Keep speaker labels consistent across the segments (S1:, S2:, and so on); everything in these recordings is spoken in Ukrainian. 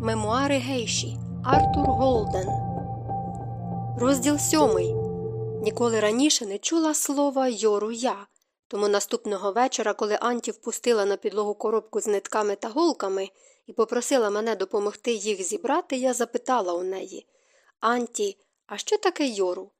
S1: Мемуари Гейші Артур Голден. Розділ сьомий. Ніколи раніше не чула слова Йору я. Тому наступного вечора, коли Анті впустила на підлогу коробку з нитками та голками і попросила мене допомогти їх зібрати, я запитала у неї Анті, а що таке Йору?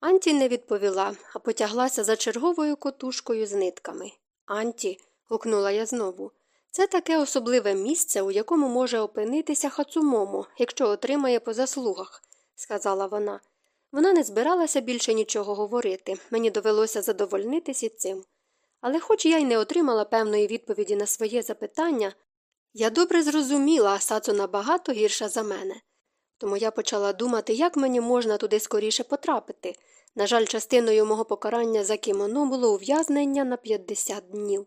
S1: Анті не відповіла, а потяглася за черговою котушкою з нитками. Анті, гукнула я знову. Це таке особливе місце, у якому може опинитися хацумому, якщо отримає по заслугах, сказала вона. Вона не збиралася більше нічого говорити, мені довелося задовольнитись і цим. Але, хоч я й не отримала певної відповіді на своє запитання, я добре зрозуміла Сацу набагато гірша за мене. Тому я почала думати, як мені можна туди скоріше потрапити. На жаль, частиною мого покарання за кімоно було ув'язнення на 50 днів.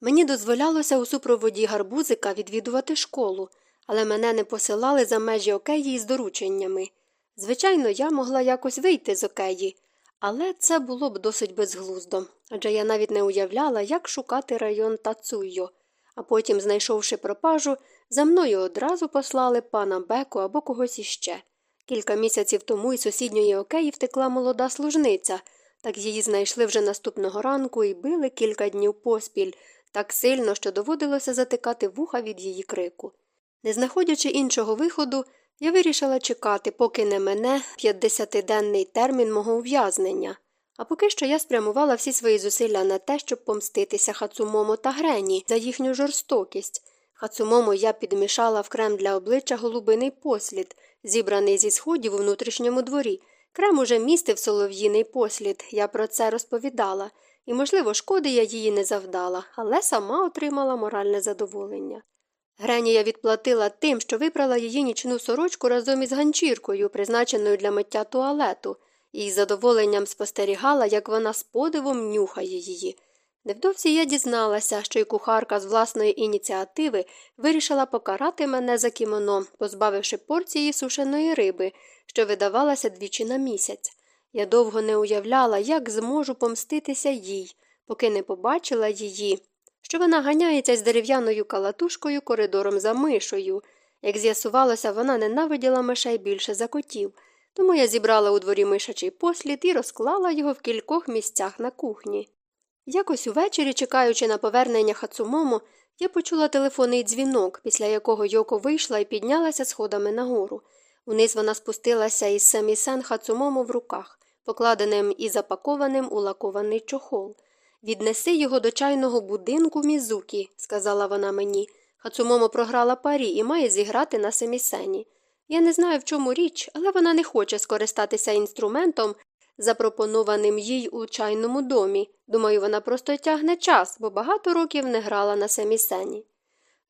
S1: Мені дозволялося у супроводі гарбузика відвідувати школу, але мене не посилали за межі океї з дорученнями. Звичайно, я могла якось вийти з океї, але це було б досить безглуздо, адже я навіть не уявляла, як шукати район Тацуйо, а потім, знайшовши пропажу, за мною одразу послали пана Беку або когось іще. Кілька місяців тому із сусідньої океї втекла молода служниця, так її знайшли вже наступного ранку і били кілька днів поспіль так сильно, що доводилося затикати вуха від її крику. Не знаходячи іншого виходу, я вирішила чекати, поки не мене 50-денний термін мого ув'язнення, а поки що я спрямувала всі свої зусилля на те, щоб помститися Хацумому та Грені за їхню жорстокість. Хацумому я підмішала в крем для обличчя голубиний послід, зібраний зі сходів у внутрішньому дворі. Крем уже містив солов'їний послід, я про це розповідала і, можливо, шкоди я її не завдала, але сама отримала моральне задоволення. Гренія відплатила тим, що випрала її нічну сорочку разом із ганчіркою, призначеною для миття туалету, і з задоволенням спостерігала, як вона з подивом нюхає її. Невдовзі я дізналася, що й кухарка з власної ініціативи вирішила покарати мене за кімоно, позбавивши порції сушеної риби, що видавалася двічі на місяць. Я довго не уявляла, як зможу помститися їй, поки не побачила її, що вона ганяється з дерев'яною калатушкою коридором за мишою. Як з'ясувалося, вона ненавиділа мишей більше за котів, тому я зібрала у дворі мишачий послід і розклала його в кількох місцях на кухні. Якось увечері, чекаючи на повернення Хацумому, я почула телефонний дзвінок, після якого Йоко вийшла і піднялася сходами нагору. Униз вона спустилася із самісен Хацумому в руках покладеним і запакованим у лакований чохол. Віднеси його до чайного будинку Мізукі, сказала вона мені. Хацумомо програла парі і має зіграти на семісені. Я не знаю, в чому річ, але вона не хоче скористатися інструментом, запропонованим їй у чайному домі. Думаю, вона просто тягне час, бо багато років не грала на семісені.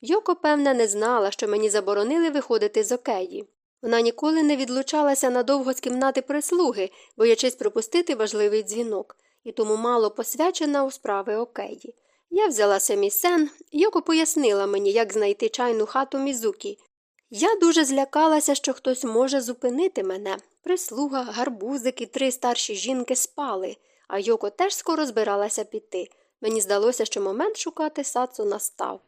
S1: Йоко, певне, не знала, що мені заборонили виходити з океї. Вона ніколи не відлучалася надовго з кімнати прислуги, боячись пропустити важливий дзвінок, і тому мало посвячена у справи океї. Я взяла семісен, Йоко пояснила мені, як знайти чайну хату Мізукі. Я дуже злякалася, що хтось може зупинити мене. Прислуга, гарбузик і три старші жінки спали, а Йоко теж скоро збиралася піти. Мені здалося, що момент шукати сацу настав.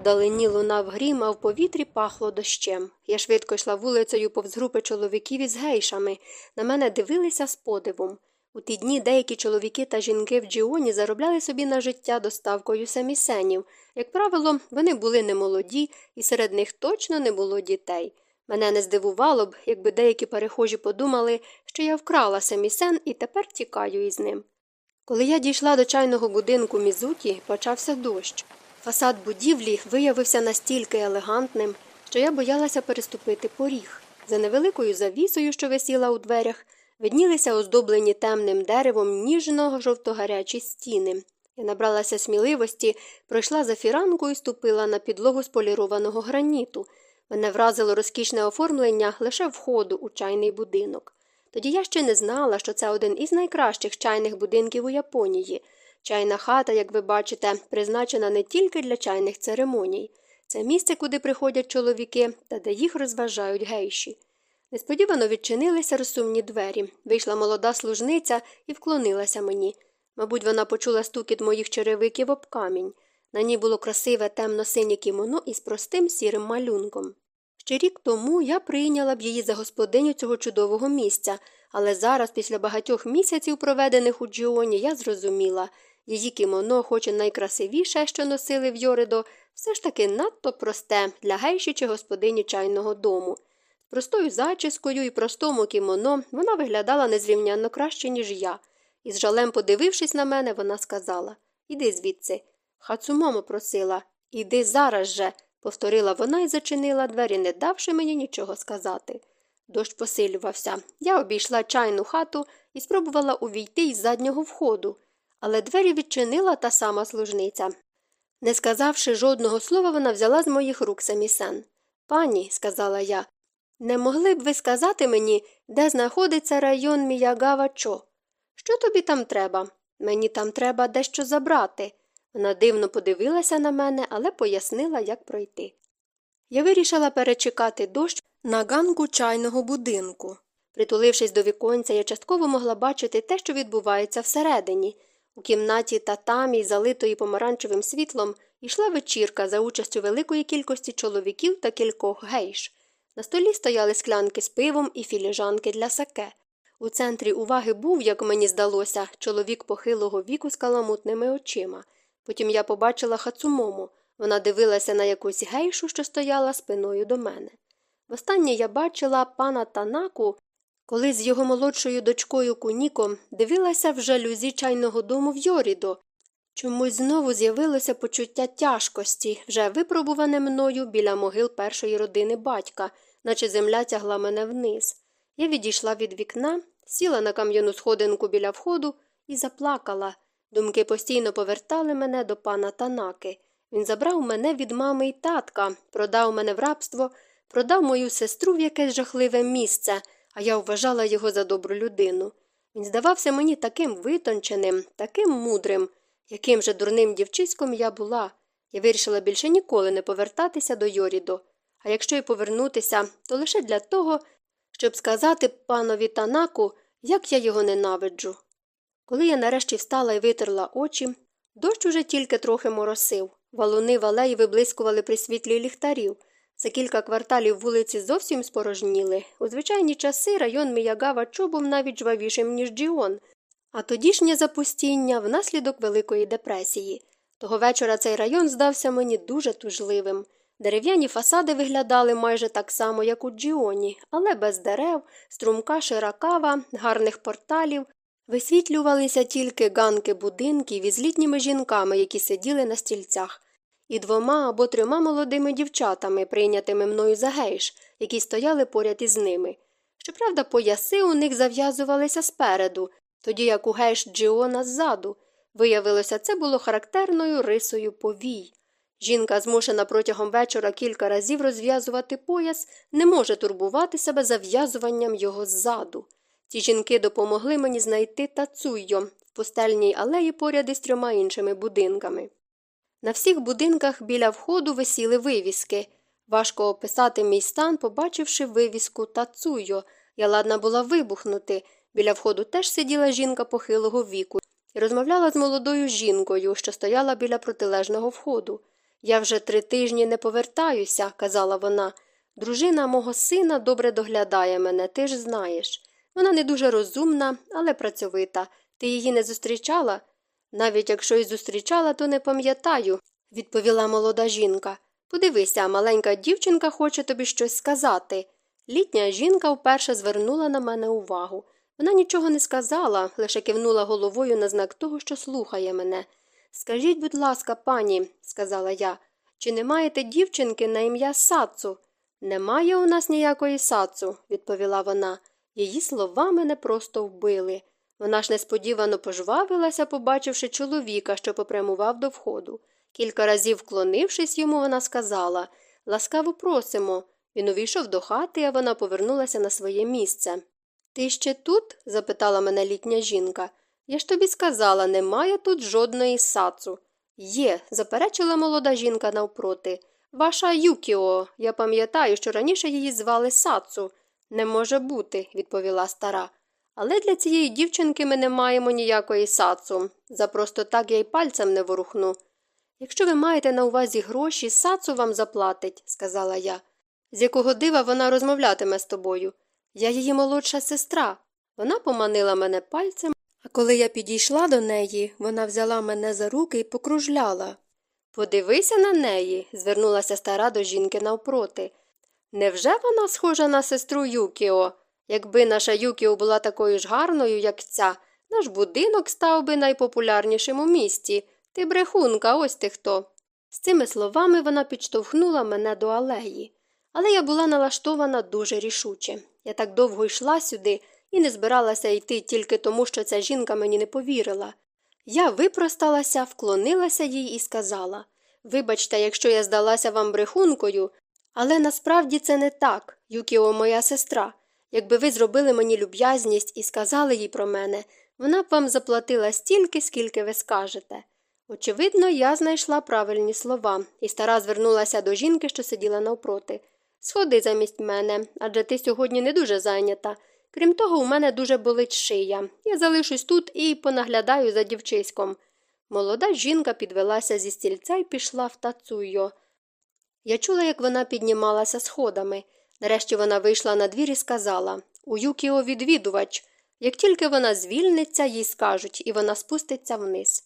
S1: Вдалині лунав грім, а в повітрі пахло дощем. Я швидко йшла вулицею повз групи чоловіків із гейшами. На мене дивилися з подивом. У ті дні деякі чоловіки та жінки в Джіоні заробляли собі на життя доставкою самісенів. Як правило, вони були немолоді, і серед них точно не було дітей. Мене не здивувало б, якби деякі перехожі подумали, що я вкрала самісен і тепер тікаю із ним. Коли я дійшла до чайного будинку Мізукі, почався дощ. Фасад будівлі виявився настільки елегантним, що я боялася переступити поріг. За невеликою завісою, що висіла у дверях, виднілися оздоблені темним деревом ніжно жовтогарячі стіни. Я набралася сміливості, пройшла за фіранку і ступила на підлогу з полірованого граніту. Мене вразило розкішне оформлення лише входу у чайний будинок. Тоді я ще не знала, що це один із найкращих чайних будинків у Японії. Чайна хата, як ви бачите, призначена не тільки для чайних церемоній. Це місце, куди приходять чоловіки та де їх розважають гейші. Несподівано відчинилися розсумні двері. Вийшла молода служниця і вклонилася мені. Мабуть, вона почула стукіт моїх черевиків об камінь. На ній було красиве темно синє кімоно із простим сірим малюнком. Ще рік тому я прийняла б її за господиню цього чудового місця, але зараз, після багатьох місяців, проведених у Джіоні, я зрозуміла її кімоно, хоч і найкрасивіше, що носили в Йоридо, все ж таки надто просте для гейші чи господині чайного дому. З простою зачіскою і простому кімоно вона виглядала незрівнянно краще, ніж я, і з жалем подивившись на мене, вона сказала Іди звідси. Хацумомо просила Іди зараз же, повторила вона і зачинила двері, не давши мені нічого сказати. Дощ посилювався. Я обійшла чайну хату і спробувала увійти із заднього входу, але двері відчинила та сама служниця. Не сказавши жодного слова, вона взяла з моїх рук самісен. Пані, сказала я, не могли б ви сказати мені, де знаходиться район Міягава Чо? Що тобі там треба? Мені там треба дещо забрати. Вона дивно подивилася на мене, але пояснила, як пройти. Я вирішила перечекати дощ на ганку чайного будинку. Притулившись до віконця, я частково могла бачити те, що відбувається всередині. У кімнаті татамі, залитої помаранчевим світлом, йшла вечірка за участю великої кількості чоловіків та кількох гейш. На столі стояли склянки з пивом і філіжанки для саке. У центрі уваги був, як мені здалося, чоловік похилого віку з каламутними очима. Потім я побачила хацумому. Вона дивилася на якусь гейшу, що стояла спиною до мене. Востаннє я бачила пана Танаку, коли з його молодшою дочкою Куніком дивилася в жалюзі чайного дому в Йорідо. Чомусь знову з'явилося почуття тяжкості, вже випробуване мною біля могил першої родини батька, наче земля тягла мене вниз. Я відійшла від вікна, сіла на кам'яну сходинку біля входу і заплакала. Думки постійно повертали мене до пана Танаки. Він забрав мене від мами й татка, продав мене в рабство, продав мою сестру в якесь жахливе місце, а я вважала його за добру людину. Він здавався мені таким витонченим, таким мудрим, яким же дурним дівчиськом я була. Я вирішила більше ніколи не повертатися до Йорідо, а якщо й повернутися, то лише для того, щоб сказати панові Танаку, як я його ненавиджу. Коли я нарешті встала і витерла очі, дощ уже тільки трохи моросив. Валуни в алеї виблискували при світлі ліхтарів. За кілька кварталів вулиці зовсім спорожніли. У звичайні часи район Міягава був навіть жвавішим, ніж Джіон, а тодішнє запустіння внаслідок Великої депресії. Того вечора цей район здався мені дуже тужливим. Дерев'яні фасади виглядали майже так само, як у Джіоні, але без дерев, струмка широкава, гарних порталів. Висвітлювалися тільки ганки будинків із літніми жінками, які сиділи на стільцях, і двома або трьома молодими дівчатами, прийнятими мною за гейш, які стояли поряд із ними. Щоправда, пояси у них зав'язувалися спереду, тоді як у гейш Джіона ззаду. Виявилося, це було характерною рисою повій. Жінка, змушена протягом вечора кілька разів розв'язувати пояс, не може турбувати себе зав'язуванням його ззаду. Ці жінки допомогли мені знайти тацуйо в пустельній алеї поряд із трьома іншими будинками. На всіх будинках біля входу висіли вивіски. Важко описати мій стан, побачивши вивіску тацуйо. Я ладна була вибухнути. Біля входу теж сиділа жінка похилого віку розмовляла з молодою жінкою, що стояла біля протилежного входу. Я вже три тижні не повертаюся, казала вона. Дружина мого сина добре доглядає мене, ти ж знаєш. Вона не дуже розумна, але працьовита. Ти її не зустрічала? Навіть якщо й зустрічала, то не пам'ятаю, відповіла молода жінка. Подивися, маленька дівчинка хоче тобі щось сказати. Літня жінка вперше звернула на мене увагу. Вона нічого не сказала, лише кивнула головою на знак того, що слухає мене. Скажіть, будь ласка, пані, сказала я, чи не маєте дівчинки на ім'я Сацу? Немає у нас ніякої сацу, відповіла вона. Її слова мене просто вбили. Вона ж несподівано пожвавилася, побачивши чоловіка, що попрямував до входу. Кілька разів вклонившись йому, вона сказала Ласкаво просимо. Він увійшов до хати, а вона повернулася на своє місце. Ти ще тут? запитала мене літня жінка. Я ж тобі сказала, немає тут жодної сацу. Є, заперечила молода жінка навпроти. Ваша Юкіо, я пам'ятаю, що раніше її звали Сацу. Не може бути, відповіла стара. Але для цієї дівчинки ми не маємо ніякої сацу. За просто так я й пальцем не ворухну. Якщо ви маєте на увазі гроші, сацу вам заплатить, сказала я. З якого дива вона розмовлятиме з тобою? Я її молодша сестра. Вона поманила мене пальцем, а коли я підійшла до неї, вона взяла мене за руки і покружляла. Подивися на неї, звернулася стара до жінки навпроти. Невже вона схожа на сестру Юкіо? Якби наша Юкіо була такою ж гарною, як ця, наш будинок став би найпопулярнішим у місті. Ти брехунка, ось ти хто. З цими словами вона підштовхнула мене до алеї. Але я була налаштована дуже рішуче. Я так довго йшла сюди і не збиралася йти тільки тому, що ця жінка мені не повірила. Я випросталася, вклонилася їй і сказала Вибачте, якщо я здалася вам брехункою, але насправді це не так, Юкіо моя сестра. Якби ви зробили мені люб'язність і сказали їй про мене, вона б вам заплатила стільки, скільки ви скажете. Очевидно, я знайшла правильні слова, і стара звернулася до жінки, що сиділа навпроти. Сходи замість мене, адже ти сьогодні не дуже зайнята. Крім того, у мене дуже болить шия. Я залишусь тут і понаглядаю за дівчиськом. Молода жінка підвелася зі стільця і пішла в тацуйо. Я чула, як вона піднімалася сходами. Нарешті вона вийшла на двір і сказала У Юкіо відвідувач. Як тільки вона звільниться, їй скажуть, і вона спуститься вниз.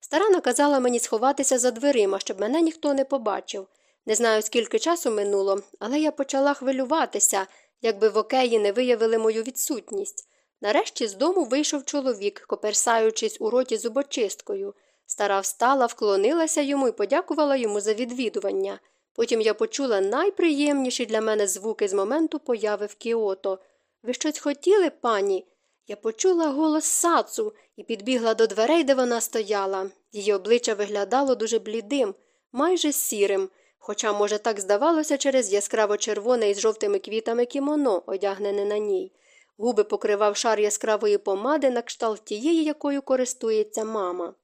S1: Стара наказала мені сховатися за дверима, щоб мене ніхто не побачив. Не знаю, скільки часу минуло, але я почала хвилюватися, якби в океї не виявили мою відсутність. Нарешті з дому вийшов чоловік, коперсаючись у роті зубочисткою. Стара встала, вклонилася йому і подякувала йому за відвідування. Потім я почула найприємніші для мене звуки з моменту появи в Кіото. Ви щось хотіли, пані? Я почула голос сацу і підбігла до дверей, де вона стояла. Її обличчя виглядало дуже блідим, майже сірим, хоча, може, так здавалося через яскраво червоне із жовтими квітами кімоно, одягнене на ній. Губи покривав шар яскравої помади на кшталт тієї, якою користується мама.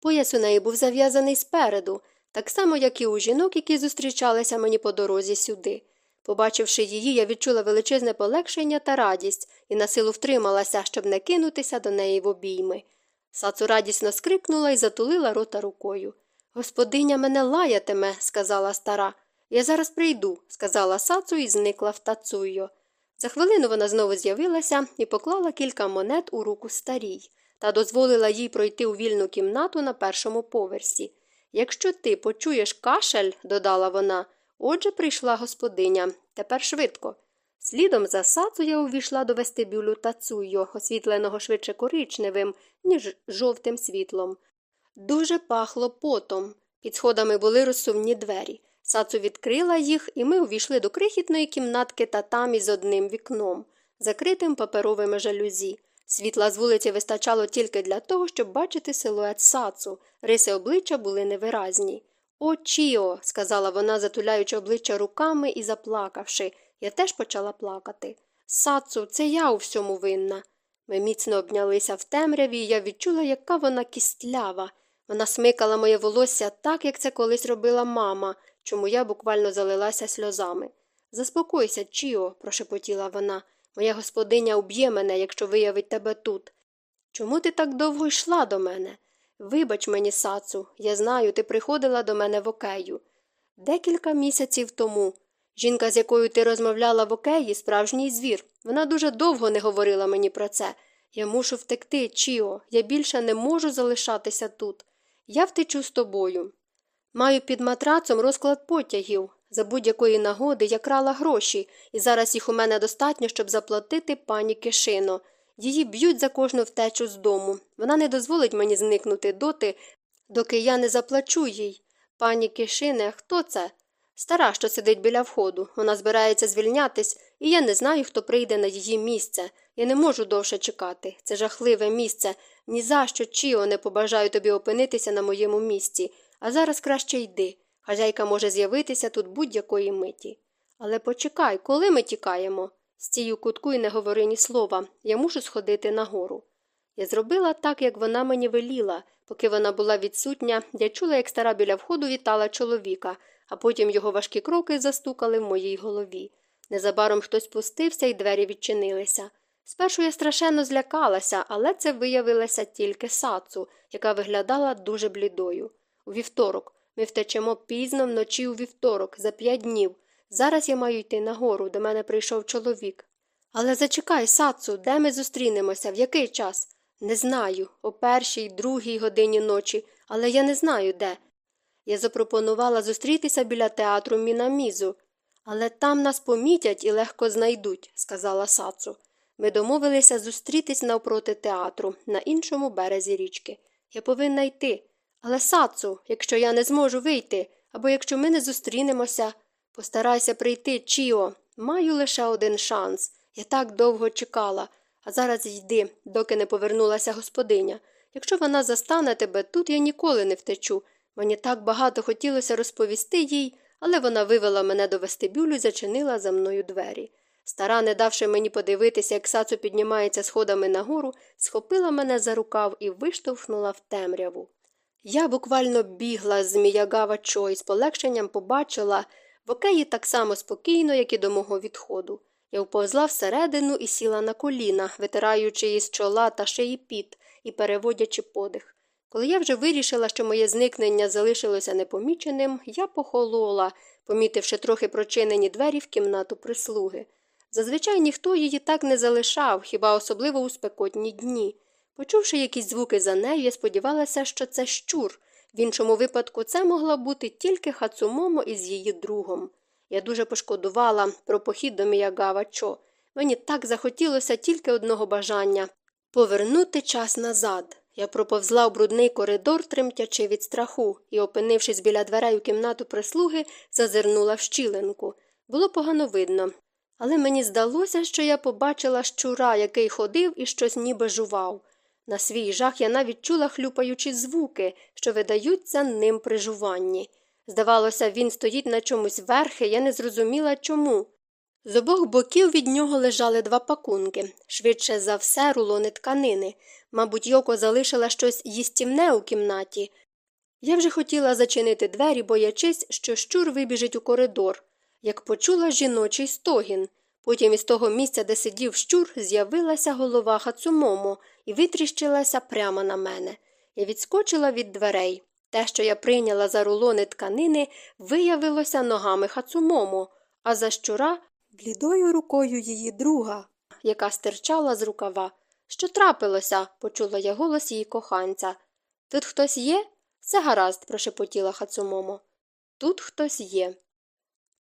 S1: Пояс у неї був зав'язаний спереду, так само, як і у жінок, які зустрічалися мені по дорозі сюди. Побачивши її, я відчула величезне полегшення та радість і на силу втрималася, щоб не кинутися до неї в обійми. Сацу радісно скрикнула і затулила рота рукою. Господиня мене лаятиме, сказала стара. Я зараз прийду, сказала Сацу і зникла в тацуйо. За хвилину вона знову з'явилася і поклала кілька монет у руку старій та дозволила їй пройти у вільну кімнату на першому поверсі. Якщо ти почуєш кашель, додала вона, отже прийшла господиня. Тепер швидко. Слідом за сацу я увійшла до вестибюлю тацуйо, освітленого швидше коричневим, ніж жовтим світлом. Дуже пахло потом. Під сходами були розсувні двері. Сацу відкрила їх, і ми увійшли до крихітної кімнатки татамі з одним вікном, закритим паперовими жалюзі. Світла з вулиці вистачало тільки для того, щоб бачити силует сацу. Риси обличчя були невиразні. О, Чіо, сказала вона, затуляючи обличчя руками і заплакавши. Я теж почала плакати. Сацу, це я у всьому винна. Ми міцно обнялися в темряві, і я відчула, яка вона кістлява. Вона смикала моє волосся так, як це колись робила мама, чому я буквально залилася сльозами. Заспокойся, Чіо, прошепотіла вона. Моя господиня уб'є мене, якщо виявить тебе тут. Чому ти так довго йшла до мене? Вибач мені, сацу, я знаю, ти приходила до мене в окею. Декілька місяців тому. Жінка, з якою ти розмовляла в океї, справжній звір. Вона дуже довго не говорила мені про це. Я мушу втекти, Чіо, я більше не можу залишатися тут. Я втечу з тобою. Маю під матрацом розклад потягів. За будь-якої нагоди я крала гроші, і зараз їх у мене достатньо, щоб заплатити пані Кишино. Її б'ють за кожну втечу з дому. Вона не дозволить мені зникнути доти, доки я не заплачу їй. Пані Кишине, хто це? Стара, що сидить біля входу. Вона збирається звільнятись, і я не знаю, хто прийде на її місце. Я не можу довше чекати. Це жахливе місце. Ні за що, Чіо, не побажаю тобі опинитися на моєму місці. А зараз краще йди. Хазяйка може з'явитися тут будь-якої миті. Але почекай, коли ми тікаємо? Стій у кутку і не говори ні слова. Я мушу сходити нагору. Я зробила так, як вона мені веліла. Поки вона була відсутня, я чула, як стара біля входу вітала чоловіка, а потім його важкі кроки застукали в моїй голові. Незабаром хтось пустився і двері відчинилися. Спершу я страшенно злякалася, але це виявилася тільки сацу, яка виглядала дуже блідою. У вівторок ми втечемо пізно вночі у вівторок, за п'ять днів. Зараз я маю йти нагору, до мене прийшов чоловік. Але зачекай, Сацу, де ми зустрінемося, в який час? Не знаю, о першій, другій годині ночі, але я не знаю де. Я запропонувала зустрітися біля театру Мінамізу. Але там нас помітять і легко знайдуть, сказала Сацу. Ми домовилися зустрітись навпроти театру, на іншому березі річки. Я повинна йти. Але, Сацу, якщо я не зможу вийти, або якщо ми не зустрінемося, постарайся прийти, Чіо. Маю лише один шанс. Я так довго чекала, а зараз йди, доки не повернулася господиня. Якщо вона застане тебе, тут я ніколи не втечу. Мені так багато хотілося розповісти їй, але вона вивела мене до вестибюлю і зачинила за мною двері. Стара, не давши мені подивитися, як сацу піднімається сходами нагору, схопила мене за рукав і виштовхнула в темряву. Я буквально бігла з Міягава Чо і з полегшенням побачила в океї так само спокійно, як і до мого відходу. Я вповзла всередину і сіла на коліна, витираючи із чола та шиї піт і переводячи подих. Коли я вже вирішила, що моє зникнення залишилося непоміченим, я похолола, помітивши трохи прочинені двері в кімнату прислуги. Зазвичай ніхто її так не залишав, хіба особливо у спекотні дні. Почувши якісь звуки за нею, я сподівалася, що це щур. В іншому випадку це могла бути тільки Хацумомо із її другом. Я дуже пошкодувала про похід до Міягава Чо. Мені так захотілося тільки одного бажання повернути час назад. Я проповзла у брудний коридор, тремтячи від страху, і, опинившись біля дверей у кімнату прислуги, зазирнула в щілинку. Було погано видно. Але мені здалося, що я побачила щура, який ходив і щось ніби жував. На свій жах я навіть чула хлюпаючі звуки, що видаються ним при жуванні. Здавалося, він стоїть на чомусь верхи, я не зрозуміла чому. З обох боків від нього лежали два пакунки, швидше за все, рулони тканини. Мабуть, Йоко залишила щось їстівне у кімнаті. Я вже хотіла зачинити двері, боячись, що щур вибіжить у коридор, як почула жіночий стогін. Потім із того місця, де сидів щур, з'явилася голова Хацумомо і витріщилася прямо на мене. Я відскочила від дверей. Те, що я прийняла за рулони тканини, виявилося ногами Хацумомо, а за щура блідою рукою її друга, яка стирчала з рукава. Що трапилося? почула я голос її коханця. Тут хтось є? Все гаразд, прошепотіла Хацумомо. Тут хтось є.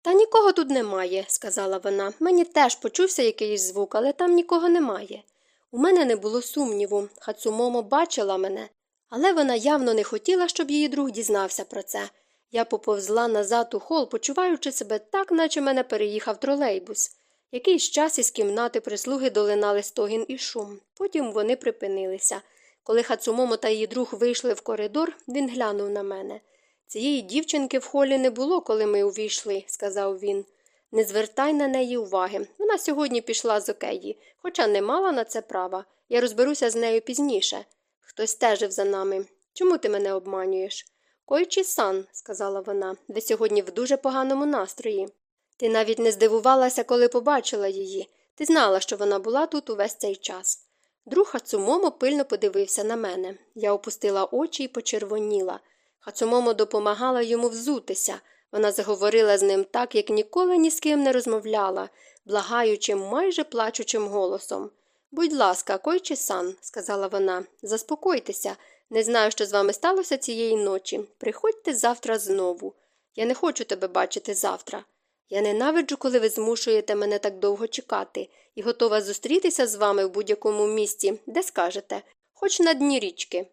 S1: Та нікого тут немає, сказала вона. Мені теж почувся якийсь звук, але там нікого немає. У мене не було сумніву. Хацумомо бачила мене, але вона явно не хотіла, щоб її друг дізнався про це. Я поповзла назад у хол, почуваючи себе так, наче мене переїхав тролейбус. Якийсь час із кімнати прислуги долинали стогін і шум. Потім вони припинилися. Коли Хацумомо та її друг вийшли в коридор, він глянув на мене. Цієї дівчинки в холі не було, коли ми увійшли, сказав він. Не звертай на неї уваги. Вона сьогодні пішла з океї, хоча не мала на це права. Я розберуся з нею пізніше. Хтось стежив за нами. Чому ти мене обманюєш? Койчі сан, сказала вона, ви сьогодні в дуже поганому настрої. Ти навіть не здивувалася, коли побачила її. Ти знала, що вона була тут увесь цей час. Друг Хацумомо пильно подивився на мене. Я опустила очі і почервоніла. Хацумомо допомагала йому взутися. Вона заговорила з ним так, як ніколи ні з ким не розмовляла, благаючим, майже плачучим голосом. Будь ласка, койчі сан, сказала вона, заспокойтеся. Не знаю, що з вами сталося цієї ночі. Приходьте завтра знову. Я не хочу тебе бачити завтра. Я ненавиджу, коли ви змушуєте мене так довго чекати, і готова зустрітися з вами в будь-якому місці, де скажете, хоч на дні річки.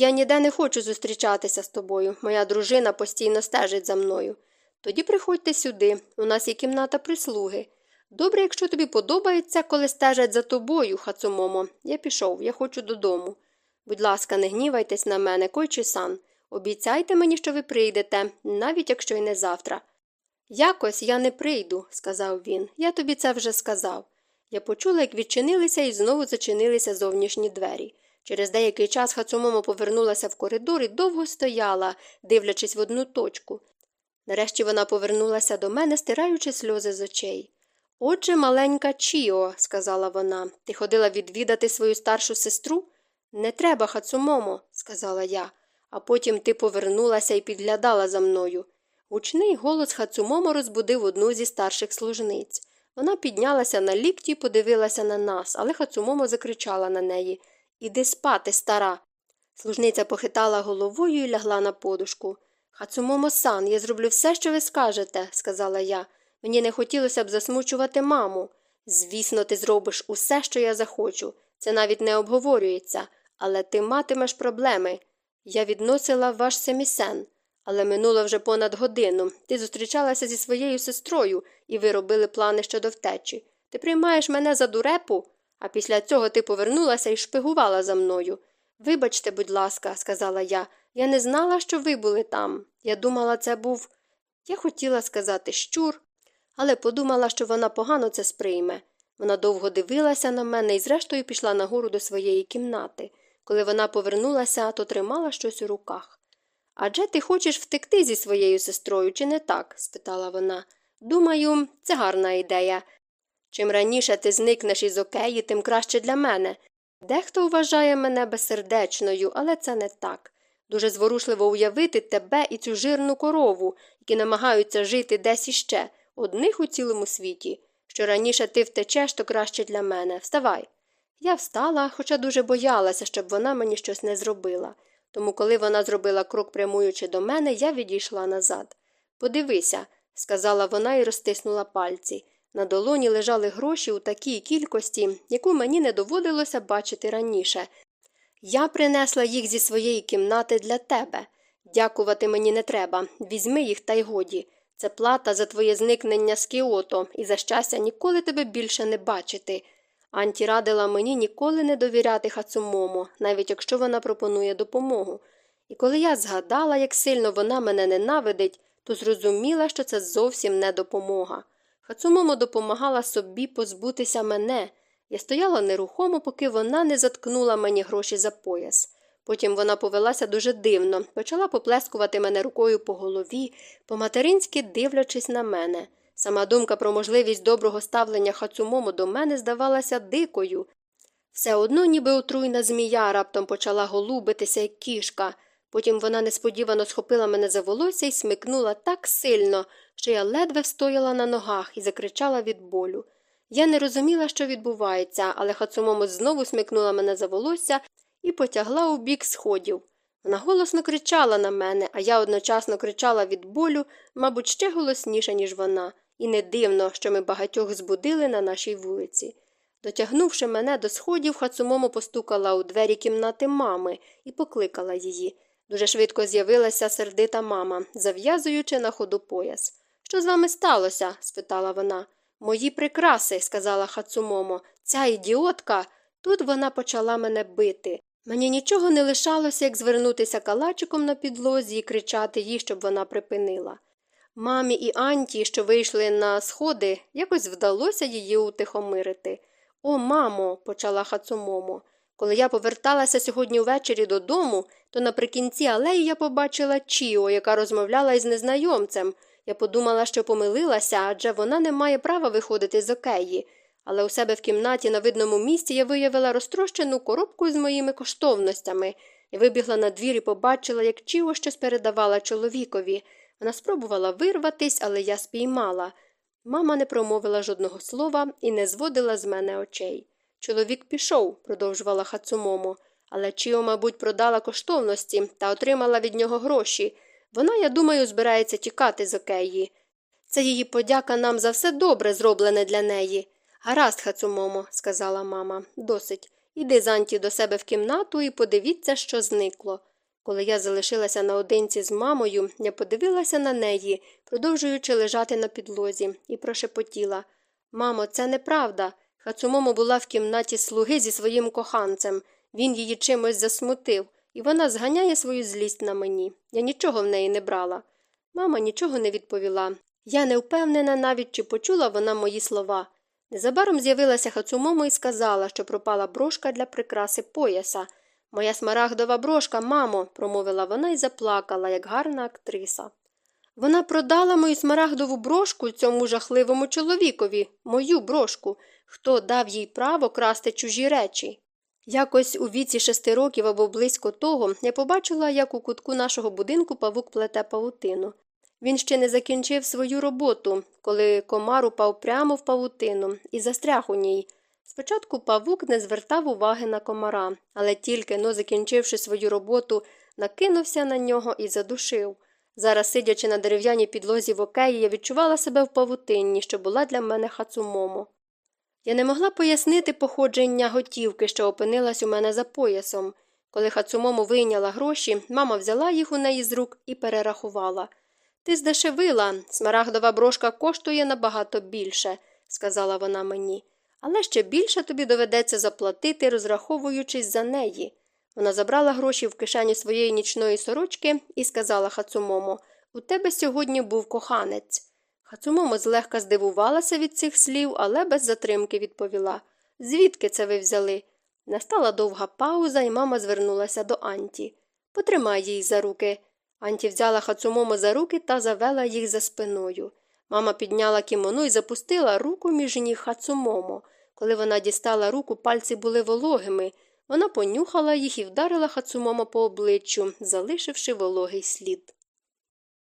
S1: Я ніде не хочу зустрічатися з тобою. Моя дружина постійно стежить за мною. Тоді приходьте сюди, у нас є кімната прислуги. Добре, якщо тобі подобається, коли стежать за тобою, Хацумомо. Я пішов, я хочу додому. Будь ласка, не гнівайтесь на мене, койчі сан. Обіцяйте мені, що ви прийдете, навіть якщо й не завтра. Якось я не прийду, сказав він. Я тобі це вже сказав. Я почула, як відчинилися і знову зачинилися зовнішні двері. Через деякий час Хацумомо повернулася в коридор і довго стояла, дивлячись в одну точку. Нарешті вона повернулася до мене, стираючи сльози з очей. Отже, маленька Чіо, сказала вона, ти ходила відвідати свою старшу сестру? Не треба, Хацумомо, сказала я, а потім ти повернулася і підглядала за мною. Гучний голос Хацумомо розбудив одну зі старших служниць. Вона піднялася на лікті і подивилася на нас, але Хацумомо закричала на неї Іди спати, стара. Служниця похитала головою і лягла на подушку. Хацумомо сан, я зроблю все, що ви скажете, сказала я. Мені не хотілося б засмучувати маму. Звісно, ти зробиш усе, що я захочу. Це навіть не обговорюється, але ти матимеш проблеми. Я відносила ваш семісен, але минуло вже понад годину. Ти зустрічалася зі своєю сестрою, і ви робили плани щодо втечі. Ти приймаєш мене за дурепу, а після цього ти повернулася і шпигувала за мною. Вибачте, будь ласка, сказала я, я не знала, що ви були там. Я думала, це був. Я хотіла сказати щур, але подумала, що вона погано це сприйме. Вона довго дивилася на мене і, зрештою, пішла нагору до своєї кімнати. Коли вона повернулася, то тримала щось у руках. Адже ти хочеш втекти зі своєю сестрою, чи не так? спитала вона. Думаю, це гарна ідея. Чим раніше ти зникнеш із океї, тим краще для мене. Дехто вважає мене безсердечною, але це не так. Дуже зворушливо уявити тебе і цю жирну корову, які намагаються жити десь іще, одних у цілому світі. Що раніше ти втечеш, то краще для мене. Вставай. Я встала, хоча дуже боялася, щоб вона мені щось не зробила. Тому, коли вона зробила крок прямуючи до мене, я відійшла назад. Подивися, сказала вона і розтиснула пальці. На долоні лежали гроші у такій кількості, яку мені не доводилося бачити раніше. Я принесла їх зі своєї кімнати для тебе. Дякувати мені не треба. Візьми їх та й годі. Це плата за твоє зникнення з Кіото і за щастя ніколи тебе більше не бачити. Анті радила мені ніколи не довіряти Хацумомо, навіть якщо вона пропонує допомогу. І коли я згадала, як сильно вона мене ненавидить, то зрозуміла, що це зовсім не допомога. Хацумомо допомагала собі позбутися мене. Я стояла нерухомо, поки вона не заткнула мені гроші за пояс. Потім вона повелася дуже дивно, почала поплескувати мене рукою по голові, по-материнськи дивлячись на мене. Сама думка про можливість доброго ставлення хацумому до мене здавалася дикою. Все одно, ніби отруйна змія раптом почала голубитися, як кішка. Потім вона несподівано схопила мене за волосся і смикнула так сильно, що я ледве встояла на ногах і закричала від болю. Я не розуміла, що відбувається, але хацумомо знову смикнула мене за волосся і потягла у бік сходів. Вона голосно кричала на мене, а я одночасно кричала від болю, мабуть, ще голосніше, ніж вона, і не дивно, що ми багатьох збудили на нашій вулиці. Дотягнувши мене до сходів, хацумомо постукала у двері кімнати мами і покликала її. Дуже швидко з'явилася сердита мама, зав'язуючи на ходу пояс. Що з вами сталося? спитала вона. Мої прикраси, сказала Хацумомо. Ця ідіотка. Тут вона почала мене бити. Мені нічого не лишалося, як звернутися калачиком на підлозі і кричати їй, щоб вона припинила. Мамі і Анті, що вийшли на сходи, якось вдалося її утихомирити. О, мамо, почала Хацумомо. Коли я поверталася сьогодні ввечері додому, то наприкінці алеї я побачила Чіо, яка розмовляла із незнайомцем. Я подумала, що помилилася, адже вона не має права виходити з океї. Але у себе в кімнаті на видному місці я виявила розтрощену коробку з моїми коштовностями і вибігла на двір і побачила, як Чіо щось передавала чоловікові. Вона спробувала вирватись, але я спіймала. Мама не промовила жодного слова і не зводила з мене очей. Чоловік пішов, продовжувала Хацумомо, але Чіо, мабуть, продала коштовності та отримала від нього гроші. Вона, я думаю, збирається тікати з океї. Це її подяка нам за все добре зроблене для неї. Гаразд, Хацумомо, сказала мама, досить. Іди Занті до себе в кімнату і подивіться, що зникло. Коли я залишилася наодинці з мамою, я подивилася на неї, продовжуючи лежати на підлозі, і прошепотіла Мамо, це неправда. Хацумомо була в кімнаті слуги зі своїм коханцем. Він її чимось засмутив, і вона зганяє свою злість на мені. Я нічого в неї не брала. Мама нічого не відповіла. Я не впевнена навіть, чи почула вона мої слова. Незабаром з'явилася Хацумомо і сказала, що пропала брошка для прикраси пояса. Моя смарагдова брошка, мамо, промовила вона і заплакала, як гарна актриса. Вона продала мою смарагдову брошку цьому жахливому чоловікові, мою брошку, хто дав їй право красти чужі речі. Якось у віці шести років або близько того я побачила, як у кутку нашого будинку павук плете павутину. Він ще не закінчив свою роботу, коли комар упав прямо в павутину і застряг у ній. Спочатку павук не звертав уваги на комара, але тільки но, закінчивши свою роботу, накинувся на нього і задушив. Зараз, сидячи на дерев'яній підлозі в океї, я відчувала себе в павутинні, що була для мене хацумомо. Я не могла пояснити походження готівки, що опинилась у мене за поясом. Коли хацумому вийняла гроші, мама взяла їх у неї з рук і перерахувала. Ти здешевила, смарагдова брошка коштує набагато більше, сказала вона мені, але ще більше тобі доведеться заплатити, розраховуючись за неї. Вона забрала гроші в кишені своєї нічної сорочки і сказала Хацумомо У тебе сьогодні був коханець. Хацумомо злегка здивувалася від цих слів, але без затримки відповіла Звідки це ви взяли? Настала довга пауза, і мама звернулася до Анті. Потримай їй за руки. Анті взяла Хацумомо за руки та завела їх за спиною. Мама підняла кімоно і запустила руку між ніг Хацумомо. Коли вона дістала руку, пальці були вологими. Вона понюхала їх і вдарила Хацумомо по обличчю, залишивши вологий слід.